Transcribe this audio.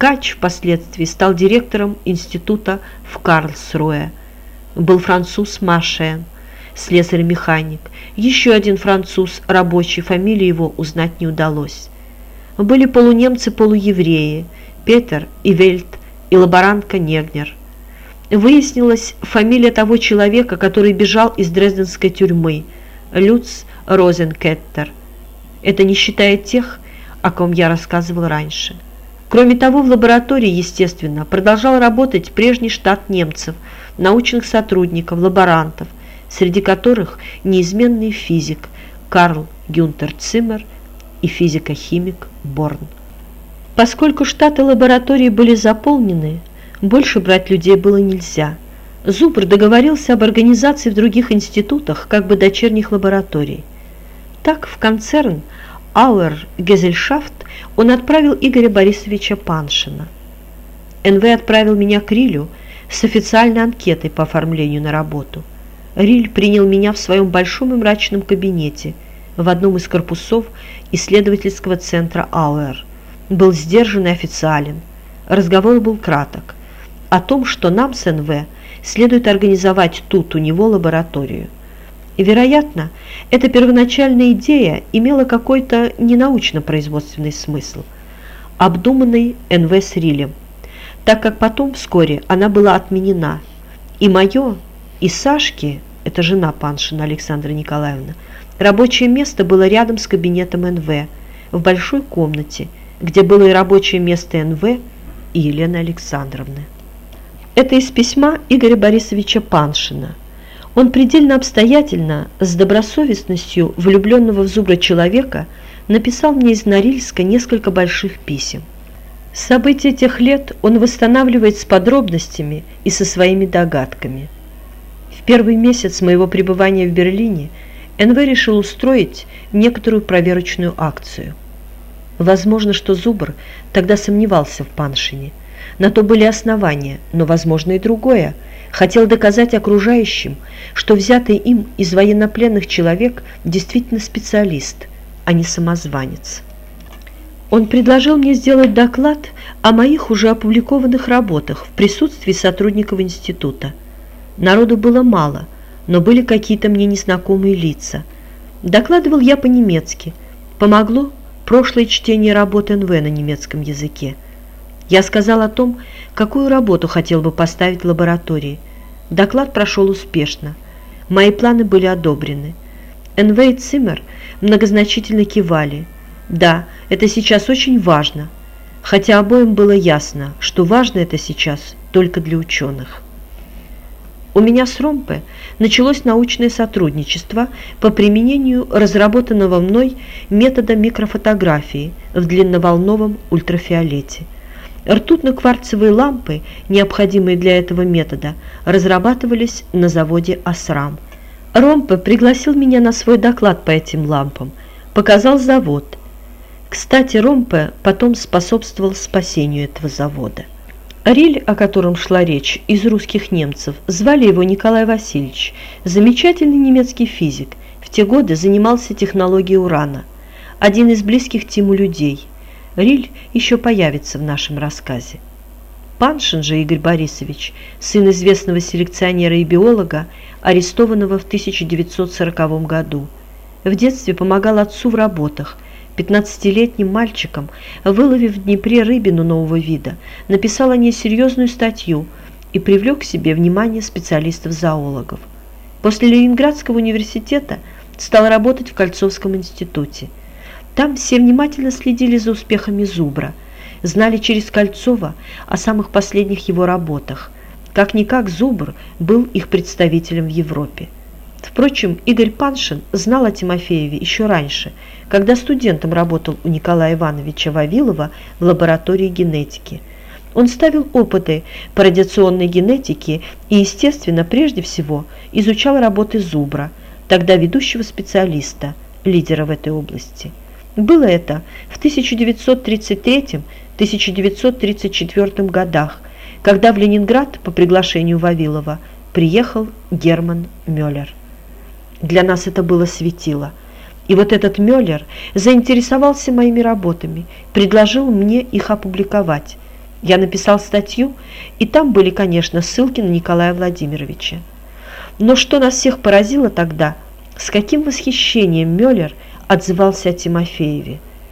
Ткач впоследствии стал директором института в Карлсруэ. Был француз Машен, слесарь-механик. Еще один француз, рабочий, фамилии его узнать не удалось. Были полунемцы-полуевреи, Петер и Вельт, и лаборантка Негнер. Выяснилась фамилия того человека, который бежал из дрезденской тюрьмы, Люц Розенкеттер. Это не считая тех, о ком я рассказывал раньше. Кроме того, в лаборатории, естественно, продолжал работать прежний штат немцев, научных сотрудников, лаборантов, среди которых неизменный физик Карл Гюнтер Циммер и физико-химик Борн. Поскольку штаты лаборатории были заполнены, больше брать людей было нельзя. Зубр договорился об организации в других институтах, как бы дочерних лабораторий. Так в концерн Ауэр Гезельшафт он отправил Игоря Борисовича Паншина. НВ отправил меня к Рилю с официальной анкетой по оформлению на работу. Риль принял меня в своем большом и мрачном кабинете в одном из корпусов исследовательского центра Ауэр. Был сдержан и официален. Разговор был краток. О том, что нам с НВ следует организовать тут у него лабораторию. И, вероятно, эта первоначальная идея имела какой-то ненаучно-производственный смысл, обдуманный НВ с Рилем, так как потом вскоре она была отменена. И мое, и Сашки, это жена Паншина Александра Николаевна, рабочее место было рядом с кабинетом НВ, в большой комнате, где было и рабочее место НВ и Елены Александровны. Это из письма Игоря Борисовича Паншина – он предельно обстоятельно, с добросовестностью влюбленного в Зубра человека, написал мне из Норильска несколько больших писем. События тех лет он восстанавливает с подробностями и со своими догадками. В первый месяц моего пребывания в Берлине НВ решил устроить некоторую проверочную акцию. Возможно, что Зубр тогда сомневался в Паншине. На то были основания, но возможно и другое – хотел доказать окружающим, что взятый им из военнопленных человек действительно специалист, а не самозванец. Он предложил мне сделать доклад о моих уже опубликованных работах в присутствии сотрудников института. Народу было мало, но были какие-то мне незнакомые лица. Докладывал я по-немецки. Помогло прошлое чтение работы НВ на немецком языке. Я сказал о том, какую работу хотел бы поставить в лаборатории. Доклад прошел успешно. Мои планы были одобрены. НВ и Циммер многозначительно кивали. Да, это сейчас очень важно. Хотя обоим было ясно, что важно это сейчас только для ученых. У меня с Ромпе началось научное сотрудничество по применению разработанного мной метода микрофотографии в длинноволновом ультрафиолете – Ртутно-кварцевые лампы, необходимые для этого метода, разрабатывались на заводе «Асрам». Ромпе пригласил меня на свой доклад по этим лампам, показал завод. Кстати, Ромпе потом способствовал спасению этого завода. Риль, о котором шла речь, из русских немцев, звали его Николай Васильевич, замечательный немецкий физик, в те годы занимался технологией урана, один из близких Тиму людей – Риль еще появится в нашем рассказе. Паншин же Игорь Борисович, сын известного селекционера и биолога, арестованного в 1940 году. В детстве помогал отцу в работах. 15-летним мальчиком, выловив в Днепре рыбину нового вида, написал о ней серьезную статью и привлек к себе внимание специалистов-зоологов. После Ленинградского университета стал работать в Кольцовском институте – там все внимательно следили за успехами Зубра, знали через Кольцова о самых последних его работах. Как-никак Зубр был их представителем в Европе. Впрочем, Игорь Паншин знал о Тимофееве еще раньше, когда студентом работал у Николая Ивановича Вавилова в лаборатории генетики. Он ставил опыты по радиационной генетике и, естественно, прежде всего изучал работы Зубра, тогда ведущего специалиста, лидера в этой области. Было это в 1933-1934 годах, когда в Ленинград по приглашению Вавилова приехал Герман Мюллер. Для нас это было светило. И вот этот Мюллер заинтересовался моими работами, предложил мне их опубликовать. Я написал статью, и там были, конечно, ссылки на Николая Владимировича. Но что нас всех поразило тогда, с каким восхищением Мюллер отзывался о Тимофееве –